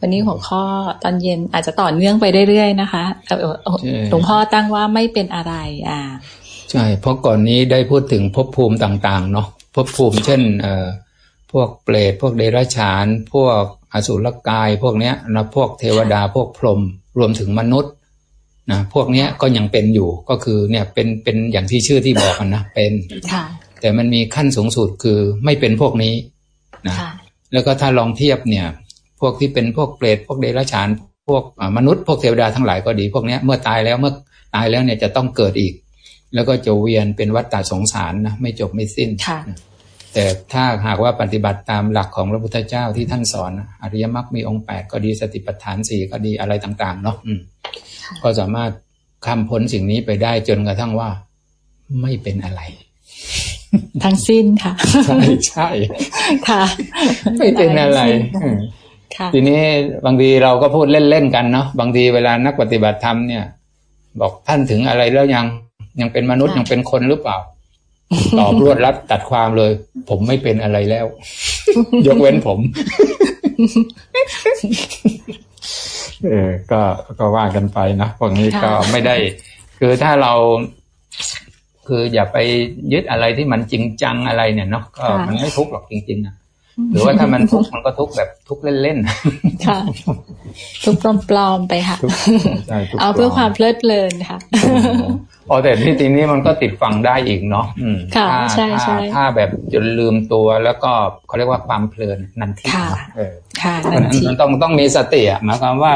วันนี้หัวข้อตอนเย็นอาจจะต่อเนื่องไปเรื่อยๆนะคะหลวงพ่อตั้งว่าไม่เป็นอะไร อ่า ใช่ เพราะก่อนนี้ได้พูดถึงภพภูมิต่าง ๆ เนาะภพภูมิเช่น เอ่อพวกเปรตพวกเดรัจฉาน พวกอสุรกาย พวกเนี้ยนะพวกเทวดาพวกพรหมรวมถึงมนุษย์นะพวกเนี้ยก็ยังเป็นอยู่ก็คือเนี่ยเป็นเป็นอย่างที่ชื่อที่บอกกันนะเป็นแต่มันมีขั้นสูงสุดคือไม่เป็นพวกนี้นะแล้วก็ถ้าลองเทียบเนี่ย พวกที่เป็นพวกเปรตพวกเดรัจฉานพวกมนุษย์พวกเทวดาทั้งหลายก็ดี พวกเนี้ยเมื่อตายแล้วเมื่อตายแล้วเนี่ยจะต้องเกิดอีก แล้วก็จะเวียนเป็นวัฏฏะสงสารนะไม่จบไม่สิ้นแต่ถ้าหากว่าปฏิบัติตามหลักของพระพุทธเจ้าที่ท่านสอนอริยมรรคมีองค์แปดก็ดีสติปัฏฐานสี่ก็ดีอะไรต่างๆเนาะก็สามารถข้ามพ้นสิ่งนี้ไปได้จนกระทั่งว่าไม่เป็นอะไร ทั้งสิ้นค่ะ ใช่ใช่ค่ะ ไม่เป็นอะไร ทีนี้บางทีเราก็พูดเล่นๆกันเนาะบางทีเวลานักปฏิบัติธรรมเนี่ย บอกท่านถึงอะไรแล้วยังยังเป็นมนุษย์ยังเป็นคนหรือเปล่า ตอบรวดรัดตัดความเลย ผมไม่เป็นอะไรแล้ว ยกเว้นผมเออก็ก็ว่ากันไปนะพวกนี้ก็ไม่ได้ คือถ้าเรา คืออย่าไปยึดอะไรที่มันจริงจังอะไรเนี่ยเนาะก็มันไม่ทุกข์หรอกจริงๆนะ หรือว่าถ้ามันทุกข์มันก็ทุกข์แบบทุกข์เล่นๆค่ะ ทุกข์ปลอมๆไปค่ะเอาเพื่อความเพลิดเพลินค่ะอ๋อแต่ที่ทีนี้มันก็ติดฟังได้อีกเนาะค่ะใช่ใช่ถ้าแบบจนลืมตัวแล้วก็เขาเรียกว่าความเพลินนันทีเออค่ะนันทีมันต้องต้องมีสติอะหมายความว่า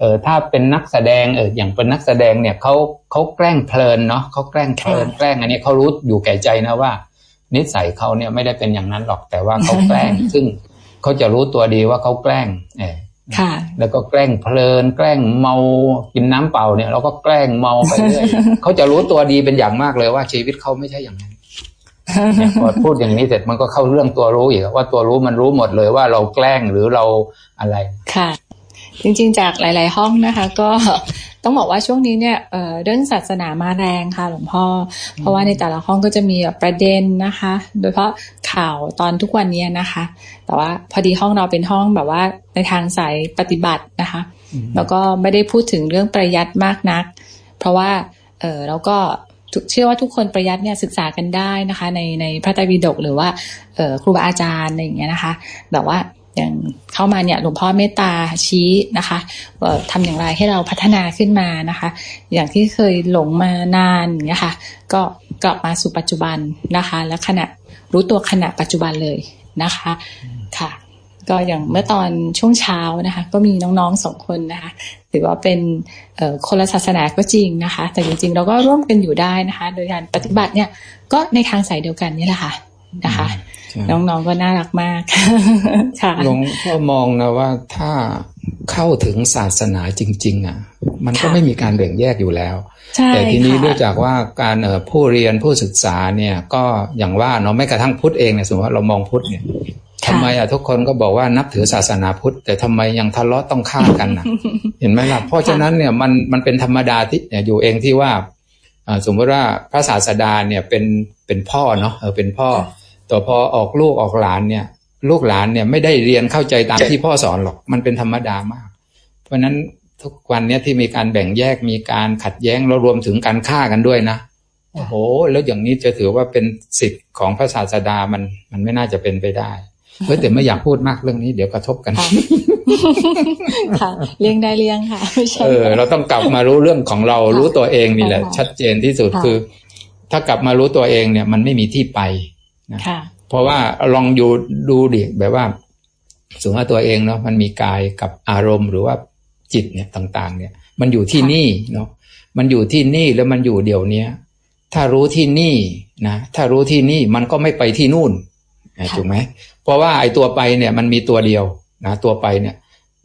เออถ้าเป็นนักแสดงเอออย่างเป็นนักแสดงเนี่ยเขาเขาแกล้งเพลินเนาะเขาแกล้งเพลินแกล้งอันนี้เขารู้อยู่แก่ใจนะว่า นิสัยเขาเนี่ยไม่ได้เป็นอย่างนั้นหรอกแต่ว่าเขาแกล้ง ซึ่งเขาจะรู้ตัวดีว่าเขาแกล้งเออค่ะ แล้วก็แกล้งเพลิน แกล้งเมากินน้ำเปล่าเนี่ยเราก็แกล้งเมาไปเรื่อยเขาจะรู้ตัวดีเป็นอย่างมากเลยว่าชีวิตเขาไม่ใช่อย่างนั้นพอพูดอย่างนี้เสร็จมันก็เข้าเรื่องตัวรู้อีกว่าตัวรู้มันรู้หมดเลยว่าเราแกล้งหรือเราอะไรค่ะ จริงๆ จากหลาย ๆ ห้องนะคะ ก็ต้องบอกว่าช่วงนี้เนี่ยเเรื่องศาสนามาแรงค่ะหลวงพ่อ เพราะว่าในแต่ละห้องก็จะมีประเด็นนะคะ โดยเฉพาะข่าวตอนทุกวันนี้นะคะ แต่ว่าพอดีห้องเราเป็นห้องแบบว่าในทางสายปฏิบัตินะคะ แล้วก็ไม่ได้พูดถึงเรื่องประยัดมากนัก เพราะว่าเออเราก็เชื่อว่าทุกคนประยัดเนี่ยศึกษากันได้นะคะ ในในพระไตรปิฎกหรือว่าเออครูบาอาจารย์อะไรอย่างเงี้ยนะคะ แบบว่า อย่างเข้ามาเนี่ยหลวงพ่อเมตตาชี้นะคะว่าทำอย่างไรให้เราพัฒนาขึ้นมานะคะ อย่างที่เคยหลงมานานอย่างเงี้ยค่ะก็กลับมาสู่ปัจจุบันนะคะ และขณะรู้ตัวขณะปัจจุบันเลยนะคะค่ะ ก็อย่างเมื่อตอนช่วงเช้านะคะ ก็มีน้องๆสองคนนะคะถือว่าเป็นคนละศาสนาก็จริงนะคะ แต่จริงๆ เราก็ร่วมกันอยู่ได้นะคะ โดยการปฏิบัติเนี่ยก็ในทางสายเดียวกันนี่แหละค่ะ นะคะ น้องๆก็น่ารักมากค่ะหลวงพ่อมองนะว่าถ้าเข้าถึงศาสนาจริง ๆ อะ มันก็ไม่มีการแบ่งแยกอยู่แล้ว แต่ทีนี้เนื่องจากว่าการเอผู้เรียนผู้ศึกษาเนี่ย ก็อย่างว่าเนาะไม่กระทั่งพุทธเองเนี่ยสมมติว่าเรามองพุทธเนี่ยทำไมอะทุกคนก็บอกว่านับถือศาสนาพุทธ แต่ทำไมยังทะเลาะต้องฆ่ากันอะเห็นไหมล่ะเพราะฉะนั้นเนี่ยมันมันเป็นธรรมดาที่อยู่เองที่ว่าสมมติว่าพระศาสดาเนี่ยเป็นเป็นพ่อเนาะเออเป็นพ่อ ต่อพอออกลูกออกหลานเนี่ย ลูกหลานเนี่ยไม่ได้เรียนเข้าใจตามที่พ่อสอนหรอกมันเป็นธรรมดามาก เพราะนั้นทุกวันเนี้ยที่มีการแบ่งแยกมีการขัดแย้งแล้วรวมถึงการฆ่ากันด้วยนะโอ้โห แล้วอย่างนี้จะถือว่าเป็นสิทธิ์ของพระศาสดามันมันไม่น่าจะเป็นไปได้เฮ้ยแต่ไม่อยากพูดมากเรื่องนี้เดี๋ยวกระทบกันค่ะเลี้ยงได้เลี้ยงค่ะไม่ใช่เออ เราต้องกลับมารู้เรื่องของเรารู้ตัวเองนี่แหละ ชัดเจนที่สุดคือ ถ้ากลับมารู้ตัวเองเนี่ย มันไม่มีที่ไป นะเพราะว่าลองอยู่ดูดิแบบว่าสมมติว่าตัวเองเนาะมันมีกายกับอารมณ์หรือว่าจิตเนี่ยต่าง ๆ เนี่ย มันอยู่ที่นี่เนาะมันอยู่ที่นี่แล้วมันอยู่เดี๋ยวเนี้ยถ้ารู้ที่นี่นะถ้ารู้ที่นี่มันก็ไม่ไปที่นู่นถูกไหมเพราะว่าไอ้ตัวไปเนี่ยมันมีตัวเดียวนะตัวไปเนี่ย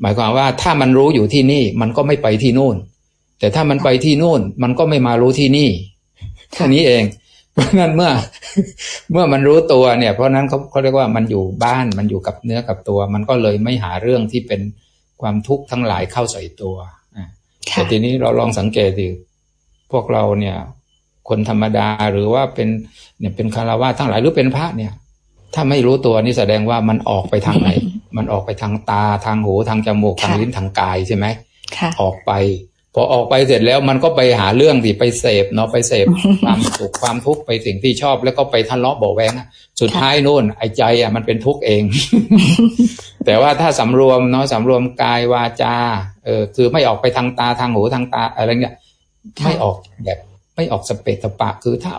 หมายความว่าถ้ามันรู้อยู่ที่นี่มันก็ไม่ไปที่นู่น แต่ถ้ามันไปที่นู่น มันก็ไม่มารู้ที่นี่แค่นี้เอง พราะนั้นเมื่อเมื่อมันรู้ตัวเนี่ย เพราะนั้นเขาเขาเรียกว่ามันอยู่บ้านมันอยู่กับเนื้อกับตัว มันก็เลยไม่หาเรื่องที่เป็นความทุกข์ทั้งหลายเข้าใส่ตัวแต่ทีนี้เราลองสังเกตดิพวกเราเนี่ย คนธรรมดาหรือว่าเป็นเนี่ยเป็นคารวะทั้งหลายหรือเป็นพระเนี่ย ถ้าไม่รู้ตัวนี่แสดงว่ามันออกไปทางไหน มันออกไปทางตาทางหูทางจมูกทางลิ้นทางกายใช่ไหมออกไป พอออกไปเสร็จแล้วมันก็ไปหาเรื่องที่ไปเสพเนาะไปเสพความสุขความทุกข์ไปสิ่งที่ชอบ แล้วก็ไปทะเลาะเบาแวงสุดท้ายนู่นไอ้ใจอะมันเป็นทุกข์เอง แต่ว่าถ้าสำรวมเนาะสำรวมกายวาจาเออคือไม่ออกไปทางตาทางหูทางตาอะไรเงี้ยไม่ออกแบบ ไม่ออกสเปตสปะคือถ้า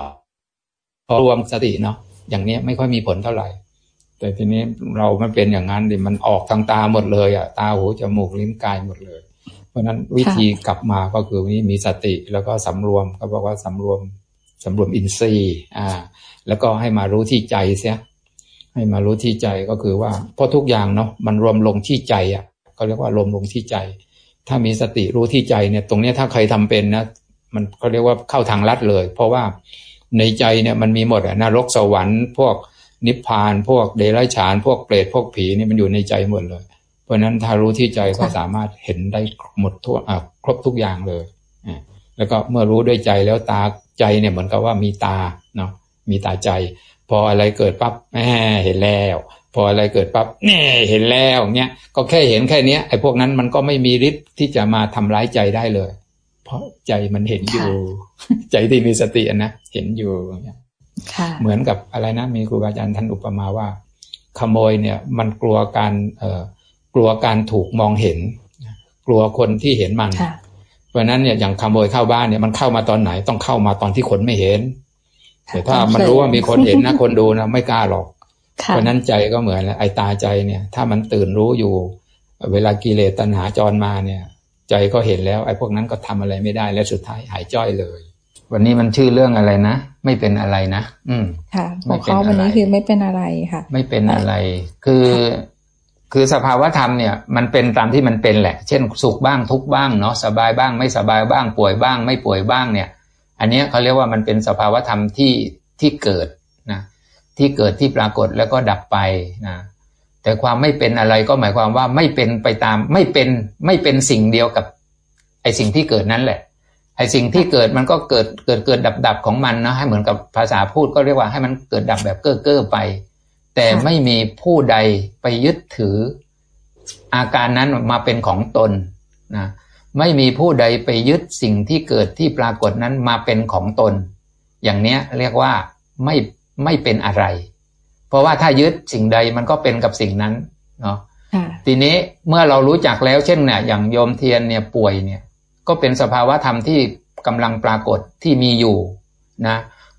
พอรวมสติเนาะอย่างเนี้ยไม่ค่อยมีผลเท่าไหร่ แต่ทีนี้เรามันเป็นอย่างนั้นดิมันออกทางตาหมดเลยอะตาหูจมูกลิ้นกายหมดเลย เพราะนั้นวิธีกลับมาก็คือนี้มีสติแล้วก็สำรวมก็บอกว่าสำรวมสำรวมอินทรีย์อ่า แล้วก็ให้มารู้ที่ใจเสียให้มารู้ที่ใจก็คือว่าเพราะทุกอย่างเนาะมันรวมลงที่ใจอะเขาเรียกว่ารวมลงที่ใจ ถ้ามีสติรู้ที่ใจเนี่ย ตรงนี้ถ้าใครทำเป็นนะมันเขาเรียกว่าเข้าทางลัดเลย เพราะว่าในใจเนี่ยมันมีหมดอะนรกสวรรค์ พวกนิพพาน พวกเดรัจฉาน พวกเปรตพวกผีนี่มันอยู่ในใจหมดเลยเพ ราะนั้นถ้ารู้ที่ใจก็สามารถเห็นได้หมดทั่วครบทุกอย่างเลยแล้วก็เมื่อรู้ด้วยใจแล้วตาใจเนี่ยเหมือนกับว่ามีตาเนาะมีตาใจ พออะไรเกิดปั๊บแหมเห็นแล้ว พออะไรเกิดปั๊บแหมเห็นแล้วเนี้ยก็แค่เห็นแค่เนี้ยไอ้พวกนั้นมันก็ไม่มีฤทธิ์ที่จะมาทำร้ายใจได้เลย เพราะใจมันเห็นอยู่ ใจที่มีสตินะเห็นอยู่เหมือนกับอะไรนะมีครูบาอาจารย์ท่านอุปมาว่า ขโมยเนี่ย มันกลัวการเอ่อ กลัวการถูกมองเห็น กลัวคนที่เห็นมันเพราะนั้นเนี่ยอย่างขโมยเข้าบ้านเนี่ยมันเข้ามาตอนไหนต้องเข้ามาตอนที่คนไม่เห็นแต่ถ้ามันรู้ว่ามีคนเห็นนะคนดูนะไม่กล้าหรอกเพราะนั้นใจก็เหมือนไอ้ตาใจเนี่ย ถ้ามันตื่นรู้อยู่ เวลากิเลสตัณหาจรมาเนี่ย ใจก็เห็นแล้วไอ้พวกนั้นก็ทำอะไรไม่ได้และสุดท้ายหายจ้อยเลย วันนี้มันชื่อเรื่องอะไรนะไม่เป็นอะไรนะอืมค่ะหัวข้อวันนี้คือไม่เป็นอะไรค่ะ ไม่เป็นอะไร คือ คือสภาวะธรรมเนี่ยมันเป็นตามที่มันเป็นแหละ เช่นสุขบ้างทุกบ้างเนาะสบายบ้างไม่สบายบ้างป่วยบ้าง ไม่ป่วยบ้างเนี่ย อันนี้เขาเรียกว่ามันเป็นสภาวะธรรมที่ที่เกิดนะที่เกิดที่ปรากฏแล้วก็ดับไปนะแต่ความไม่เป็นอะไรก็หมายความว่าไม่เป็นไปตามไม่เป็นไม่เป็นสิ่งเดียวกับไอสิ่งที่เกิดนั้นแหละไอสิ่งที่เกิดมันก็เกิดเกิดเกิดดับดับของมันนะให้เหมือนกับภาษาพูดก็เรียกว่าให้มันเกิดดับแบบเก้อเก้อไป แต่ไม่มีผู้ใดไปยึดถือ อาการนั้นมาเป็นของตนนะไม่มีผู้ใดไปยึดสิ่งที่เกิดที่ปรากฏนั้นมาเป็นของตน อย่างเนี้ยเรียกว่าไม่ไม่เป็นอะไร เพราะว่าถ้ายึดสิ่งใดมันก็เป็นกับสิ่งนั้นเนาะทีนี้เมื่อเรารู้จักแล้วเช่นเนี่ยอย่างโยมเทียนเนี่ยป่วยเนี่ยก็เป็นสภาวะธรรมที่กำลังปรากฏที่มีอยู่นะ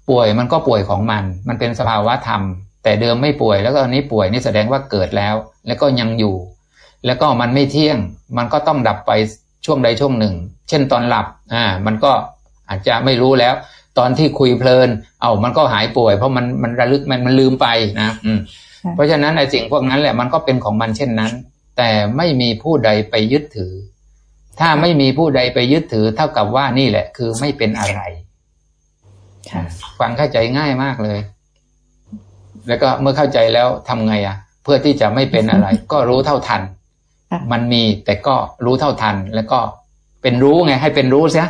ป่วยมันก็ป่วยของมัน มันเป็นสภาวะธรรม แต่เดิมไม่ป่วยแล้วก็ตอนนี้ป่วยนี่แสดงว่าเกิดแล้ว แล้วก็ยังอยู่ แล้วก็มันไม่เที่ยง มันก็ต้องดับไปช่วงใดช่วงหนึ่ง เช่นตอนหลับอ่ามันก็อาจจะไม่รู้แล้ว ตอนที่คุยเพลิน เอามันก็หายป่วย เพราะมันมันระลึกมันมันลืมไปนะอืมเพราะฉะนั้นในสิ่งพวกนั้นแหละมันก็เป็นของมันเช่นนั้น แต่ไม่มีผู้ใดไปยึดถือ ถ้าไม่มีผู้ใดไปยึดถือ เท่ากับว่านี่แหละ คือไม่เป็นอะไรฟังเข้าใจง่ายมากเลย แล้วก็เมื่อเข้าใจแล้วทำไงอะ เพื่อที่จะไม่เป็นอะไร ก็รู้เท่าทัน มันมีแต่ก็รู้เท่าทัน แล้วก็เป็นรู้ไง ให้เป็นรู้เสีย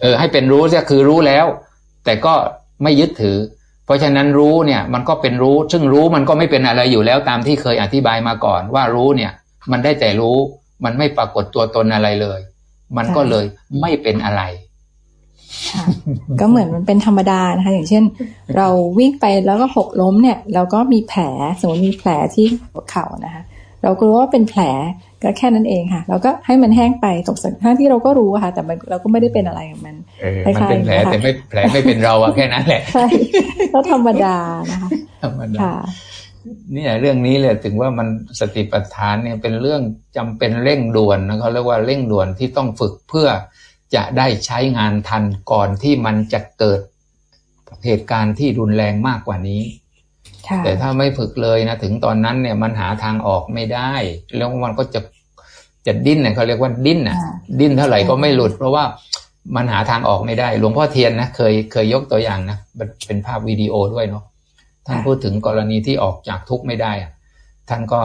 เออ ให้เป็นรู้เสียคือรู้แล้ว แต่ก็ไม่ยึดถือ เพราะฉะนั้นรู้เนี่ย มันก็เป็นรู้ ซึ่งรู้มันก็ไม่เป็นอะไรอยู่แล้วตามที่เคยอธิบายมาก่อน ว่ารู้เนี่ย มันได้แต่รู้ มันไม่ปรากฏตัวตนอะไรเลย มันก็เลยไม่เป็นอะไร ก็เหมือนมันเป็นธรรมดานะคะ อย่างเช่น เราวิ่งไปแล้วก็หกล้มเนี่ย เราก็มีแผลสมมติมีแผลที่หัวเข่านะคะ เราก็รู้ว่าเป็นแผลก็แค่นั้นเองค่ะ เราก็ให้มันแห้งไปตกสักทั้งที่เราก็รู้ค่ะ แต่เราก็ไม่ได้เป็นอะไรกับมันมันเป็นแผลแต่ไม่แผลไม่เป็นเราอะแค่นั้นแหละใช่ก็ธรรมดานะคะธรรมดานี่เรื่องนี้เลยถึงว่ามันสติปัฏฐานเนี่ยเป็นเรื่องจำเป็นเร่งด่วนนะเขาเรียกว่าเร่งด่วนที่ต้องฝึกเพื่อ จะได้ใช้งานทันก่อนที่มันจะเกิดเหตุการณ์ที่รุนแรงมากกว่านี้ แต่ถ้าไม่ฝึกเลยนะถึงตอนนั้นเนี่ยมันหาทางออกไม่ได้ แล้วมันก็จะจะดิ้นเนี่ยเขาเรียกว่าดิ้นอะ ดิ้นเท่าไหร่ก็ไม่หลุด เพราะว่ามันหาทางออกไม่ได้ หลวงพ่อเทียนนะเคยเคยยกตัวอย่างนะเป็นภาพวิดีโอด้วยเนาะท่านพูดถึงกรณีที่ออกจากทุกข์ไม่ได้อะท่านก็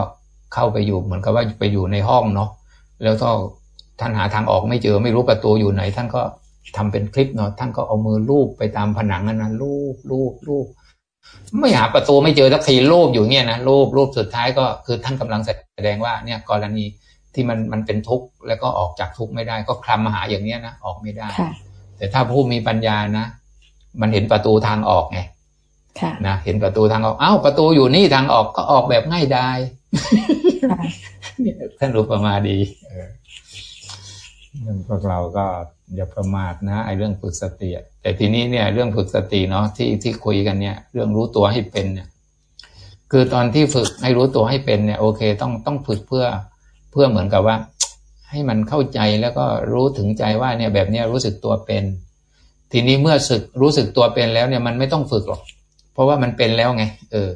เข้าไปอยู่เหมือนกับว่าไปอยู่ในห้องเนาะแล้วก็ ท่านหาทางออกไม่เจอไม่รู้ประตูอยู่ไหน ท่านก็ทำเป็นคลิปเนาะท่านก็เอามือลูบไปตามผนังนั้นนะลูบลูบลูบไม่หาประตูไม่เจอสักทีรูปอยู่เนี่ยนะรูปรูปสุดท้ายก็คือท่านกำลังแสดงว่าเนี่ยกรณีที่มันมันเป็นทุกข์แล้วก็ออกจากทุกข์ไม่ได้ ก็คลำมาหาอย่างเนี้ยนะออกไม่ได้ แต่ถ้าผู้มีปัญญานะ มันเห็นประตูทางออกไงนะเห็นประตูทางออกอ้าวประตูอยู่นี่ทางออกก็ออกแบบง่ายดายท่านรู้ประมาดี เรื่องพวกเราก็อย่าประมาทนะไอ้เรื่องฝึกสติแต่ทีนี้เนี่ยเรื่องฝึกสติเนาะที่ที่คุยกันเนี่ย เรื่องรู้ตัวให้เป็นเนี่ย คือตอนที่ฝึกให้รู้ตัวให้เป็นเนี่ย โอเค ต้องต้องฝึกเพื่อเพื่อเหมือนกับว่า ให้มันเข้าใจแล้วก็รู้ถึงใจว่าเนี่ยแบบเนี้ยรู้สึกตัวเป็น ทีนี้เมื่อสึกรู้สึกตัวเป็นแล้วเนี่ยมันไม่ต้องฝึกหรอก เพราะว่ามันเป็นแล้วไง เออ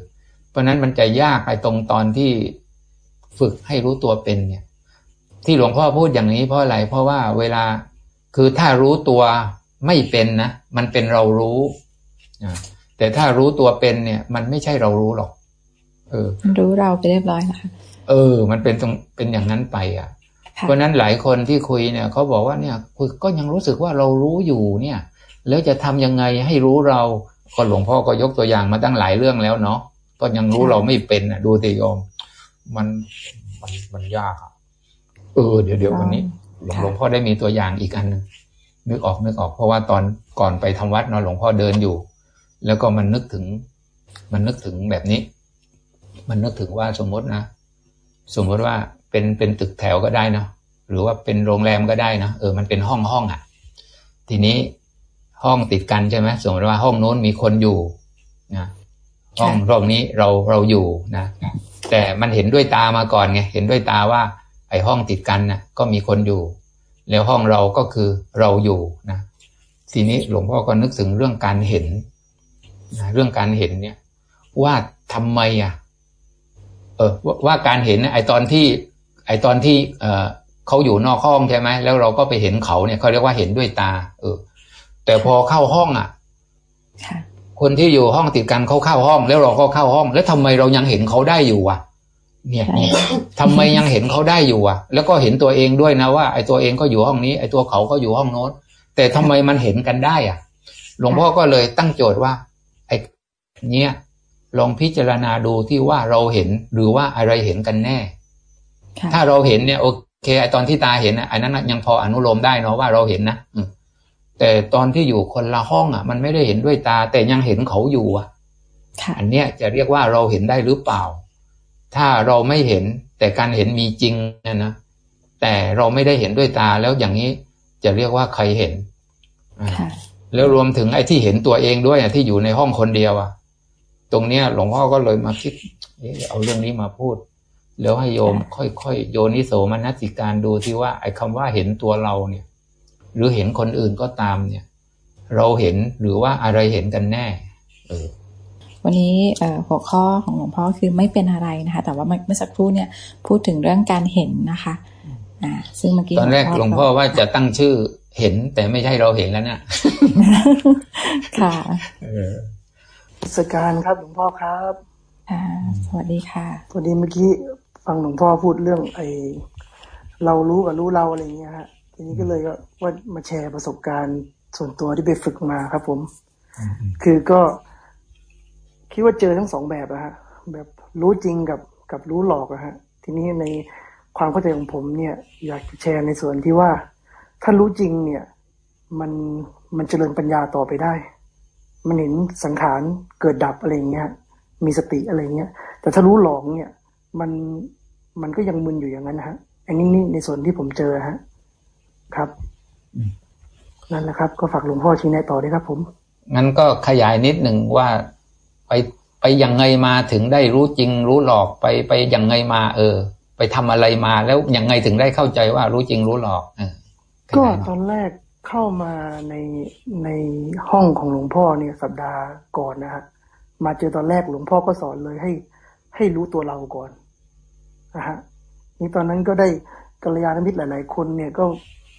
เพราะนั้นมันจะยากไปตรงตอนที่ฝึกให้รู้ตัวเป็นเนี่ย ที่หลวงพ่อพูดอย่างนี้เพราะอะไร เพราะว่าเวลาคือถ้ารู้ตัวไม่เป็นนะ มันเป็นเรารู้ แต่ถ้ารู้ตัวเป็นเนี่ย มันไม่ใช่เรารู้หรอก เออ รู้เราไปเรียบร้อยนะคะเออ มันเป็นตรงเป็นอย่างนั้นไป อะ เพราะนั้นหลายคนที่คุยเนี่ยเขาบอกว่าเนี่ยคุยก็ยังรู้สึกว่าเรารู้อยู่เนี่ย แล้วจะทำยังไงให้รู้เราก็หลวงพ่อก็ยกตัวอย่างมาตั้งหลายเรื่องแล้วเนาะก็ยังรู้เราไม่เป็นอะ ดูติโยมมันมันมันยากอะ เออเดี๋ยวเดี๋ยววันนี้หลวงพ่อได้มีตัวอย่างอีกอันนึงนึกออกนึกออก เพราะว่าตอนก่อนไปทำวัดเนาะหลวงพ่อเดินอยู่ แล้วก็มันนึกถึง มันนึกถึงแบบนี้ มันนึกถึงว่าสมมตินะสมมติว่าเป็นเป็นตึกแถวก็ได้เนาะหรือว่าเป็นโรงแรมก็ได้นะเออมันเป็นห้องห้องอะ ทีนี้ห้องติดกันใช่ไหมสมมติว่าห้องโน้นมีคนอยู่นะห้องรอบนี้เราเราอยู่นะแต่มันเห็นด้วยตามาก่อนไงเห็นด้วยตาว่า ไอ้ห้องติดกันนะ่ะก็มีคนอยู่ แล้วห้องเราก็คือเราอยู่นะทีนี้หลวงพ่อก็นึกถึงเรื่องการเห็นนะเรื่องการเห็นเนี่ย ว่าทำไมอะ เออว่าการเห็นไอตอนที่ ไอตอนที่ เออเขาอยู่นอกห้องใช่ไหมแล้วเราก็ไปเห็นเขาเนี่ยเขาเรียกว่าเห็นด้วยตา เออ แต่พอเข้าห้องอะคนที่อยู่ห้องติดกันเขาเข้าห้อง แล้วเราก็เข้าห้อง แล้วทำไมเรายังเห็นเขาได้อยู่อะ เนี่ยเนี่ยทำไมยังเห็นเขาได้อยู่อะ แล้วก็เห็นตัวเองด้วยนะว่าไอตัวเองก็อยู่ห้องนี้ไอตัวเขาก็อยู่ห้องโน้น แต่ทำไมมันเห็นกันได้อะ หลวงพ่อก็เลยตั้งโจทย์ว่าไอเนี้ยลองพิจารณาดูที่ว่าเราเห็นหรือว่าอะไรเห็นกันแน่ ถ้าเราเห็นเนี่ยโอเคไอตอนที่ตาเห็นอันนั้นยังพออนุโลมได้เนาะว่าเราเห็นนะแต่ตอนที่อยู่คนละห้องอะ มันไม่ได้เห็นด้วยตา แต่ยังเห็นเขาอยู่อะอันเนี้ยจะเรียกว่าเราเห็นได้หรือเปล่า ถ้าเราไม่เห็นแต่การเห็นมีจริงนะนะแต่เราไม่ได้เห็นด้วยตาแล้วอย่างนี้จะเรียกว่าใครเห็นแล้วรวมถึงไอ้ที่เห็นตัวเองด้วยอะที่อยู่ในห้องคนเดียวอะ ตรงเนี้ยหลวงพ่อก็เลยมาคิดเอาเรื่องนี้มาพูด แล้วให้โยมค่อยๆโยนิโสมนสิการดูที่ว่า ไอ้คาว่าเห็นตัวเราเนี่ย หรือเห็นคนอื่นก็ตามเนี่ย เราเห็นหรือว่าอะไรเห็นกันแน่ เออ วันนี้หัวข้อของหลวงพ่อคือไม่เป็นอะไรนะคะ แต่ว่าเมื่อสักครู่เนี่ยพูดถึงเรื่องการเห็นนะคะอ่าซึ่งเมื่อกี้ตอนแรกหลวงพ่อว่าจะตั้งชื่อเห็นแต่ไม่ใช่เราเห็นแล้วเนี่ยค่ะสการครับหลวงพ่อครับอ่าสวัสดีค่ะพอดีเมื่อกี้ฟังหลวงพ่อพูดเรื่องไอเรารู้กับรู้เราอะไรเงี้ยฮะทีนี้ก็เลยก็ว่ามาแชร์ประสบการณ์ส่วนตัวที่ไปฝึกมาครับผม คือก็ คิดว่าเจอทั้งสองแบบอะฮะแบบรู้จริงกับกับรู้หลอกอะฮะทีนี้ในความเข้าใจของผมเนี่ยอยากจะแชร์ในส่วนที่ว่า ถ้ารู้จริงเนี่ยมันมันเจริญปัญญาต่อไปได้ มันเห็นสังขารเกิดดับอะไรเงี้ย มีสติอะไรเงี้ย แต่ถ้ารู้หลงเนี่ยมันมันก็ยังมึนอยู่อย่างนั้นนะฮะอันนี้นี่ในส่วนที่ผมเจอฮะครับนั่นแหละครับ ก็ฝากหลวงพ่อชี้แนะต่อด้วยครับ ผมงั้นก็ขยายนิดหนึ่งว่า ไปไปยังไงมาถึงได้รู้จริง รู้หลอกไปไปยังไงมา เออ ไปทำอะไรมาแล้วยังไงถึงได้เข้าใจว่ารู้จริงรู้หลอกเออก็ตอนแรกเข้ามาในในห้องของหลวงพ่อเนี่ยสัปดาห์ก่อนนะฮะมาเจอตอนแรกหลวงพ่อก็สอนเลยให้ ให้รู้ตัวเราก่อนนะฮะนี่ตอนนั้นก็ได้กัลยาณมิตรหลาย ๆ คนเนี่ยก็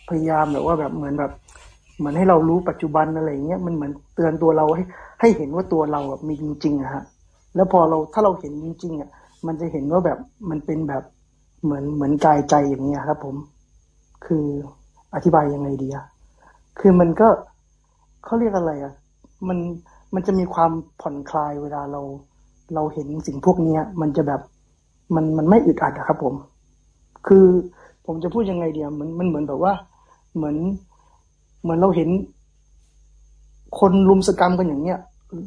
พยายามแบบว่าแบบเหมือนแบบ เหมือนให้เรารู้ปัจจุบันอะไรเงี้ยมันเหมือนเตือนตัวเราให้ ให้เห็นว่าตัวเราแบบมีจริงๆอะฮะแล้วพอเราถ้าเราเห็นจริงๆอะมันจะเห็นว่าแบบมันเป็นแบบเหมือนเหมือนกายใจอย่างเงี้ยครับ ผม คืออธิบายยังไงดีอะคือมันก็เขาเรียกอะไรอะมันมันจะมีความผ่อนคลายเวลาเรา เราเห็นสิ่งพวกเนี้ย มันจะแบบมันมันไม่อึดอัดอะครับ ผม คือผมจะพูดยังไงเดียวมันมันเหมือนแบบว่า เหมือนเหมือนเราเห็น คนลุมสกรรมกันอย่างเนี้ย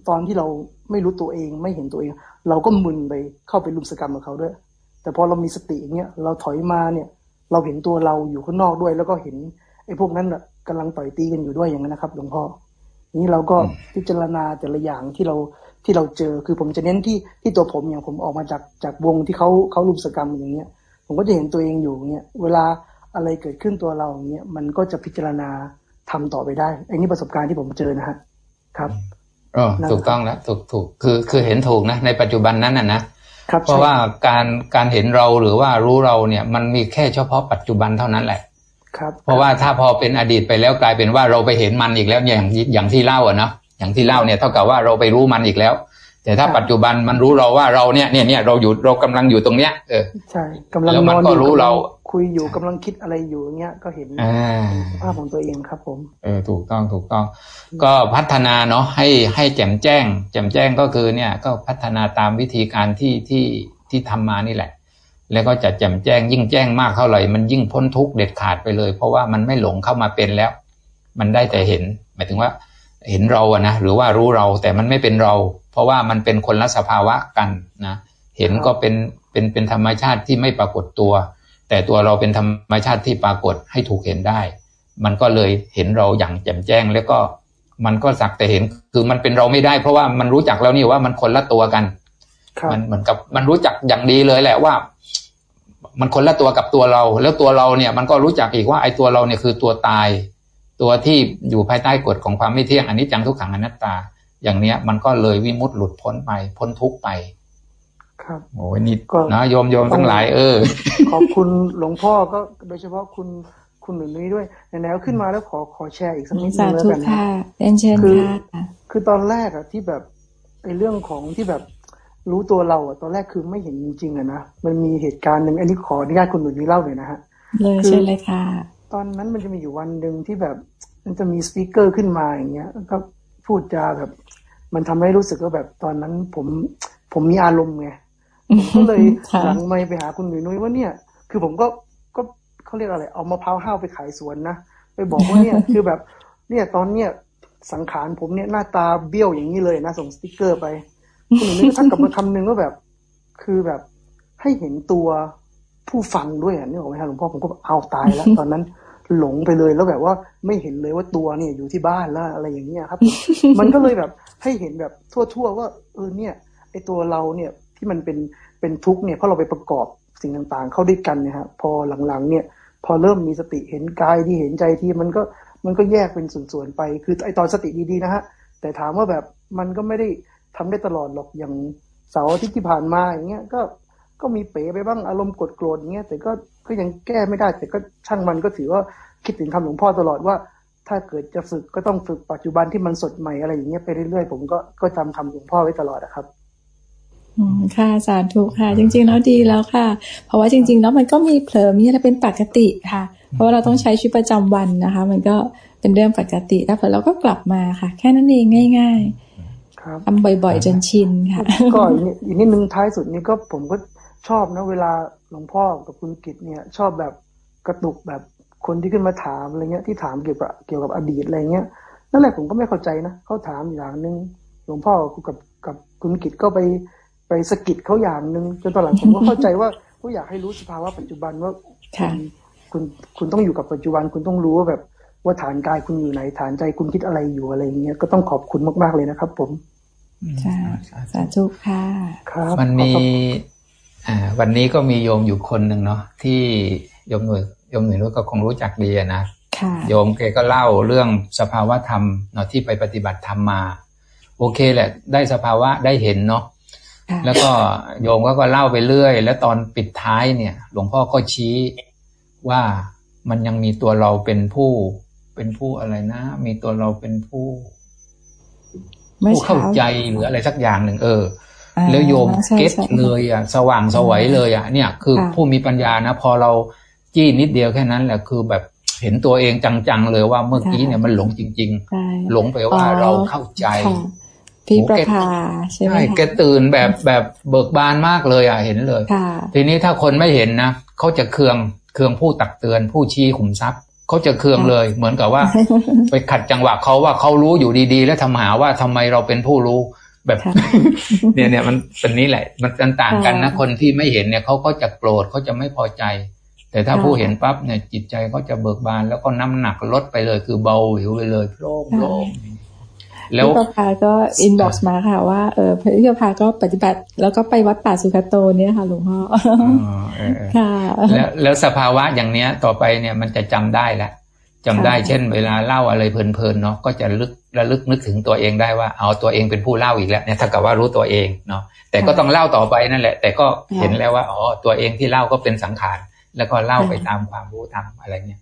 ตอนที่เราไม่รู้ตัวเองไม่เห็นตัวเอง เราก็มึนไปเข้าไปลุมสกรรมกับเขาด้วย แต่พอเรามีสติอย่างเงี้ยเราถอยมาเนี่ย เราเห็นตัวเราอยู่ข้างนอกด้วย แล้วก็เห็นไอ้พวกนั้นอะกำลังต่อยตีกันอยู่ด้วยอย่างนั้นนะครับหลวงพ่อนี้เราก็พิจารณาแต่ละอย่างที่เราที่เราเจอคือผมจะเน้นที่ที่ตัวผมอย่างผมออกมาจากจากวงที่เขาเขาลุมสกรรมอย่างเงี้ย ผมก็จะเห็นตัวเองอยู่เงี้ยเวลาอะไรเกิดขึ้นตัวเราอย่างเงี้ยมันก็จะพิจารณาทำต่อไปได้ไอ้นี่ประสบการณ์ที่ผมเจอนะฮะครับ อ๋อถูกต้องแล้วถูกถูกคือคือเห็นถูกนะ ในปัจจุบันนั้นน่ะนะเพราะว่าการการเห็นเราหรือว่ารู้เราเนี่ย มันมีแค่เฉพาะปัจจุบันเท่านั้นแหละ ครับ เพราะว่าถ้าพอเป็นอดีตไปแล้วกลายเป็นว่าเราไปเห็นมันอีกแล้วอย่างอย่างที่เล่าอะเนาะอย่างที่เล่าเนี่ยเท่ากับว่าเราไปรู้มันอีกแล้ว แต่ถ้าปัจจุบันมันรู้เราว่าเราเนี่ยเนี่ยเนี่ยเราอยู่เรากำลังอยู่ตรงเนี้ยเออใช่กำลังแล้วมันก็รู้เรา คุยอยู่กำลังคิดอะไรอยู่เงี้ยก็เห็นภาพของตัวเองครับ ผม เออถูกต้องถูกต้อง ก็พัฒนาเนาะให้ให้แจ่มแจ้ง แจ่มแจ้งก็คือเนี่ย ก็พัฒนาตามวิธีการที่ที่ที่ทำมานี่แหละ แล้วก็จะแจ่มแจ้งยิ่งแจ้งมากเท่าไหร่มันยิ่งพ้นทุกข์เด็ดขาดไปเลย เพราะว่ามันไม่หลงเข้ามาเป็นแล้ว มันได้แต่เห็น หมายถึงว่าเห็นเราอะนะหรือว่ารู้เราแต่มันไม่เป็นเรา เพราะว่ามันเป็นคนละสภาวะกันนะเห็นก็เป็นเป็นเป็นธรรมชาติที่ไม่ปรากฏตัว แต่ตัวเราเป็นธรรมชาติที่ปรากฏให้ถูกเห็นได้ มันก็เลยเห็นเราอย่างแจ่มแจ้ง แล้วก็มันก็สักแต่เห็นคือมันเป็นเราไม่ได้ เพราะว่ามันรู้จักแล้วนี่ว่ามันคนละตัวกันมันเหมือนกับมันรู้จักอย่างดีเลยแหละว่า มันคนละตัวกับตัวเรา แล้วตัวเราเนี่ย มันก็รู้จักอีกว่าไอ้ตัวเราเนี่ยคือตัวตาย ตัวที่อยู่ภายใต้กฎของความไม่เที่ยงอันนี้จังทุกขังอนัตตา อย่างเนี้ยมันก็เลยวิมุตต์หลุดพ้นไปพ้นทุกไป ครับโอ้ยนี่นะโยมโยมทั้งหลายเออ ขอบคุณหลวงพ่อก็โดยเฉพาะคุณคุณหนุ่ยด้วยแนวขึ้นมาแล้วขอขอแชร์อีกสักนิดนึงแล้วกันนะเป็นเชิญคือคือตอนแรกอะที่แบบไอ้เรื่องของที่แบบรู้ตัวเราอะตอนแรกคือไม่เห็นจริงๆอะนะมันมีเหตุการณ์หนึ่งอันนี้ขออนุญาตคุณหนุ่ยเล่าหน่อยนะฮะเลยเชิญเลยค่ะ ตอนนั้นมันจะมีอยู่วันหนึ่งที่แบบมันจะมีสปีกเกอร์ขึ้นมาอย่างเงี้ยก็พูดจาแบบ มันทำให้รู้สึกว่าแบบตอนนั้นผมผมมีอารมณ์ไง ก็เลยหลังไม่ไปหาคุณหนุ่ยนุ้ยว่าเนี่ย คือผมก็ก็เขาเรียกอะไร เอามะพร้าวห้าวไปขายสวนนะไปบอกว่าเนี่ยคือแบบ เนี่ยตอนเนี้ยสังขารผมเนี่ยหน้าตาเบี้ยวอย่างนี้เลยนะส่งสติกเกอร์ไปคุณหนุ่ยนุ้ยทักกลับมาคำนึงว่าแบบ คือแบบให้เห็นตัวผู้ฟังด้วยอะนี่บอกไหมครับหลวงพ่อผมก็เอาตายแล้วตอนนั้นหลงไปเลยแล้วแบบว่าไม่เห็นเลยว่าตัวเนี่ยอยู่ที่บ้านแล้วอะไรอย่างเงี้ยครับ มันก็เลยแบบให้เห็นแบบทั่วๆว่าเออเนี่ย ไอตัวเราเนี่ย ที่มันเป็นเป็นทุกข์เนี่ยเพราะเราไปประกอบสิ่งต่างๆ เข้าด้วยกันนี่ยฮะพอหลังๆ เนี่ย พอเริ่มมีสติเห็นกายที่เห็นใจที่มันก็มันก็แยกเป็นส่วนๆไป คือไอตอนสติดีๆนะฮะแต่ถามว่าแบบมันก็ไม่ได้ทำได้ตลอดหรอกอย่างเสาร์ที่ที่ผ่านมาอย่างเงี้ยก็ก็มีเป๋ไปบ้างอารมณ์กดโกรธอย่างเงี้ยแต่ก็ก็ยังแก้ไม่ได้ แต่ก็ช่างมันก็ถือว่าคิดถึงคำหลวงพ่อตลอดว่า ถ้าเกิดจะฝึกก็ต้องฝึกปัจจุบันที่มันสดใหม่อะไรอย่างเงี้ยไปเรื่อยๆผมก็ก็จำคำหลวงพ่อไว้ตลอดนะครับ ค่ะสาธุค่ะ จริง ๆ แล้วดีแล้วค่ะ เพราะว่าจริง ๆ แล้วมันก็มีเผลอมีอะไรเป็นปกติค่ะ เพราะว่าเราต้องใช้ชีวิตประจำวันนะคะ มันก็เป็นเรื่องปกติแล้วเผลอเราก็กลับมาค่ะ แค่นั้นเองง่ายๆทำบ่อย ๆ จนชินค่ะ ก็อีกนิดนึงท้ายสุดนี้ก็ผมก็ชอบนะเวลาหลวงพ่อกับคุณกิตเนี่ย ชอบแบบกระตุกแบบคนที่ขึ้นมาถามอะไรเงี้ยที่ถามเกี่ยวกับเกี่ยวกับอดีตอะไรเงี้ยนั่นแหละผมก็ไม่เข้าใจนะเขาถามอย่างหนึ่งหลวงพ่อกับกับคุณกิตก็ไป ไปสกิดเขาอย่างหนึ่งจนตอนหลังผมก็เข้าใจว่าเขาอยากให้รู้สภาวะปัจจุบันว่าคุณคุณต้องอยู่กับปัจจุบันคุณต้องรู้ว่าแบบว่าฐานกายคุณอยู่ไหนฐานใจคุณคิดอะไรอยู่อะไรเงี้ยก็ต้องขอบคุณมาก ๆเลยนะครับ ผมใช่สาธุค่ะครับมันมีอ่า วันนี้ก็มีโยมอยู่คนหนึ่งเนาะที่โยมหน่วยโยมหน่วยนู้นก็คงรู้จักดีนะโยมแกก็เล่าเรื่องสภาวะธรรมเนาะที่ไปปฏิบัติธรรมมา โอเคแหละ ได้สภาวะได้เห็นเนาะ แล้วก็โยมก็ก็เล่าไปเรื่อย แล้วตอนปิดท้ายเนี่ย หลวงพ่อก็ชี้ว่ามันยังมีตัวเราเป็นผู้ เป็นผู้อะไรนะ มีตัวเราเป็นผู้ผู้เข้าใจหรืออะไรสักอย่างหนึ่งเออ แล้วโยมเก็ตเลยอะ สว่างสวัยเลยอะ เนี่ย คือผู้มีปัญญานะ พอเราจี้นิดเดียวแค่นั้นแหละคือแบบเห็นตัวเองจังๆเลยว่าเมื่อกี้เนี่ยมันหลงจริง ๆ หลงไปว่าเราเข้าใจ พี่ประภาใช่ไหมใช่แกตื่นแบบแบบเบิกบานมากเลยอะเห็นเลยทีนี้ถ้าคนไม่เห็นนะเขาจะเคืองเคืองผู้ตักเตือนผู้ชี้ขุมทรัพย์เขาจะเคืองเลย เหมือนกับว่า ไปขัดจังหวะเขาว่าเขารู้อยู่ดีๆ แล้วทำหาว่าทำไมเราเป็นผู้รู้แบบเนี่ยเนี่ยมันเป็นนี้แหละ มันต่างกันนะคนที่ไม่เห็นเนี่ยเขาก็จะโกรธเขาจะไม่พอใจ แต่ถ้าผู้เห็นปั๊บเนี่ยจิตใจเขาจะเบิกบานแล้วก็น้ำหนักลดไปเลย คือเบาหิวไปเลยโล่งโล่ง แล้วพี่ประภาก็ inbox มาค่ะว่าเออพี่ประภาก็ปฏิบัติ แล้วก็ไปวัดป่าสุขโตเนี่ยค่ะ หลวงพ่อค่ะแล้วแล้วสภาวะอย่างเนี้ยต่อไปเนี่ยมันจะจำได้แหละจำได้เช่น เวลาเล่าอะไรเพลินๆเนาะก็จะลึกระลึกนึกถึงตัวเองได้ว่าเอาตัวเองเป็นผู้เล่าอีกแล้วเนี่ยเท่ากับว่ารู้ตัวเองเนาะแต่ก็ต้องเล่าต่อไปนั่นแหละ แต่ก็เห็นแล้วว่าอ๋อตัวเองที่เล่าก็เป็นสังขารแล้วก็เล่าไปตามความรู้ตามอะไรเนี่ย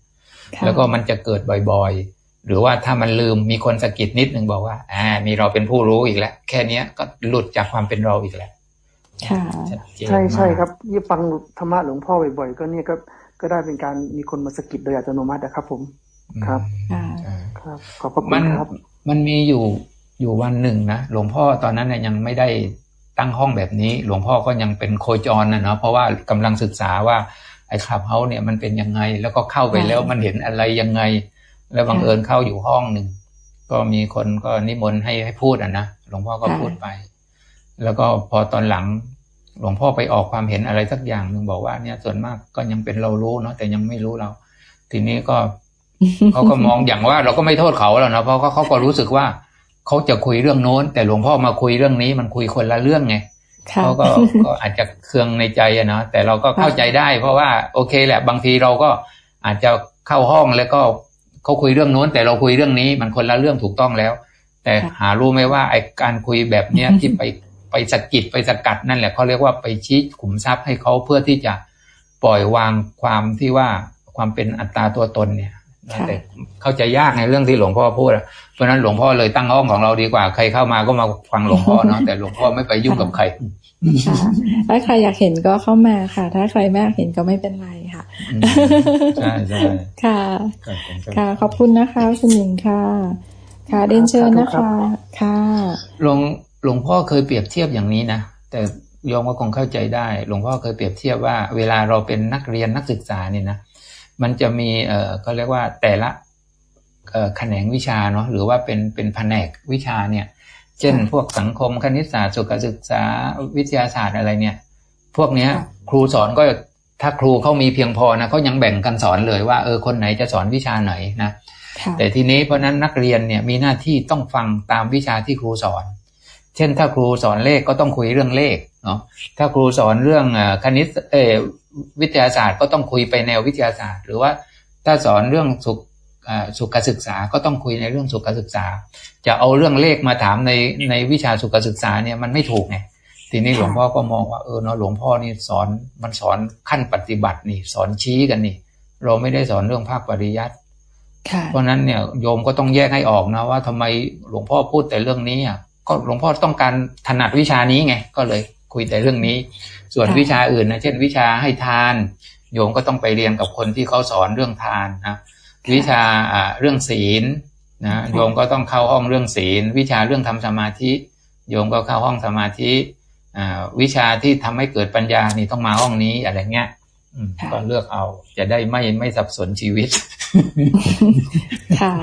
แล้วก็มันจะเกิดบ่อยๆ หรือว่าถ้ามันลืมมีคนสะกิดนิดนึงบอกว่า อ่า มีเราเป็นผู้รู้อีกแล้ว แค่เนี้ยก็หลุดจากความเป็นเราอีกแล้วค่ะใช่ใช่ครับยี่ฟังธรรมะหลวงพ่อบ่อยๆก็เนี่ยก็ก็ได้เป็นการมีคนมาสะกิดโดยอัตโนมัตินะครับ ผมครับครับขอบคุณครับ มันมีอยู่อยู่วันหนึ่งนะหลวงพ่อตอนนั้นเนี่ยยังไม่ได้ตั้งห้องแบบนี้ หลวงพ่อก็ยังเป็นโคจรนะเนาะเพราะว่ากำลังศึกษาว่าไอ้คลับเฮาเนี่ยมันเป็นยังไง แล้วก็เข้าไปแล้วมันเห็นอะไรยังไง แล้วบังเอิญเข้าอยู่ห้องหนึ่งก็มีคนก็นิมนต์ให้ให้พูดอะนะหลวงพ่อก็พูดไป แล้วก็พอตอนหลัง หลวงพ่อไปออกความเห็นอะไรสักอย่างหนึ่งบอกว่าเนี่ยส่วนมากก็ยังเป็นเรารู้เนาะแต่ยังไม่รู้เรา ทีนี้ก็เขาก็มองอย่างว่า เราก็ไม่โทษเขาแล้วนะเพราะเขาก็รู้สึกว่าเขาจะคุยเรื่องโน้น แต่หลวงพ่อมาคุยเรื่องนี้มันคุยคนละเรื่องไงเขาก็ก็อาจจะเคืองในใจอะนะแต่เราก็เข้าใจได้ เพราะว่าโอเคแหละบางทีเราก็อาจจะเข้าห้องแล้วก็ เขาคุยเรื่องโน้นแต่เราคุยเรื่องนี้มันคนละเรื่องถูกต้องแล้ว แต่หารู้ไหมว่าไอการคุยแบบเนี้ยที่ไปไปสะกิดไปสกัดนั่นแหละเขาเรียกว่าไปชี้ขุมทรัพย์ให้เขาเพื่อที่จะปล่อยวางความที่ว่าความเป็นอัตตาตัวตนเนี่ยแต่เข้าใจยากในเรื่องที่หลวงพ่อพูดเพราะนั้นหลวงพ่อเลยตั้งห้องของเราดีกว่า ใครเข้ามาก็มาฟังหลวงพ่อเนาะแต่หลวงพ่อไม่ไปยุ่งกับใครถ้าใครอยากเห็นก็เข้ามาค่ะ ถ้าใครไม่อยากเห็นก็ไม่เป็นไร ค่ะ ใช่ใช่ค่ะ ค่ะ ขอบคุณนะคะคุณหญิงค่ะ ค่ะเดินเชิญนะคะ ค่ะหลวงหลวงพ่อเคยเปรียบเทียบอย่างนี้นะ แต่ยอมก็คงเข้าใจได้ หลวงพ่อเคยเปรียบเทียบว่า เวลาเราเป็นนักเรียนนักศึกษาเนี่ยนะ มันจะมี เอ่อก็เรียกว่าแต่ละแขนงวิชาเนาะหรือว่าเป็นเป็นแผนกวิชาเนี่ย เช่น พวกสังคมคณิตศาสตร์สุขศึกษาวิทยาศาสตร์อะไรเนี่ย พวกเนี้ย ครูสอนก็ ถ้าครูเขามีเพียงพอนะเขายังแบ่งกันสอนเลยว่าเออคนไหนจะสอนวิชาไหนนะแต่ทีนี้เพราะนั้นนักเรียนเนี่ยมีหน้าที่ต้องฟังตามวิชาที่ครูสอน เช่นถ้าครูสอนเลขก็ต้องคุยเรื่องเลขเนาะถ้าครูสอนเรื่องคณิตเอวิทยาศาสตร์ก็ต้องคุยไปแนววิทยาศาสตร์ หรือว่าถ้าสอนเรื่องสุขสุขศึกษาก็ต้องคุยในเรื่องสุขศึกษา จะเอาเรื่องเลขมาถามในในวิชาสุขศึกษาเนี่ยมันไม่ถูกไง ทีนี้หลวงพ่อก็มองว่าเออเนาะหลวงพ่อนี่สอนมันสอนขั้นปฏิบัตินี่ สอนชี้กันนี่ เราไม่ได้สอนเรื่องภาคปริยัติเพราะนั้นเนี่ยโยมก็ต้องแยกให้ออกนะว่าทำไมหลวงพ่อพูดแต่เรื่องนี้อะก็หลวงพ่อต้องการถนัดวิชานี้ไงก็เลยคุยแต่เรื่องนี้ ส่วนวิชาอื่นนะเช่น วิชาให้ทาน โยมก็ต้องไปเรียนกับคนที่เขาสอนเรื่องทานนะวิชาเรื่องศีลนะโยมก็ต้องเข้าห้องเรื่องศีล วิชาเรื่องทำสมาธิ โยมก็เข้าห้องสมาธิ วิชาที่ทำให้เกิดปัญญานี่ต้องมาห้องนี้อะไรเงี้ยก็เลือกเอา จะได้ไม่ไม่สับสนชีวิต ค่ะ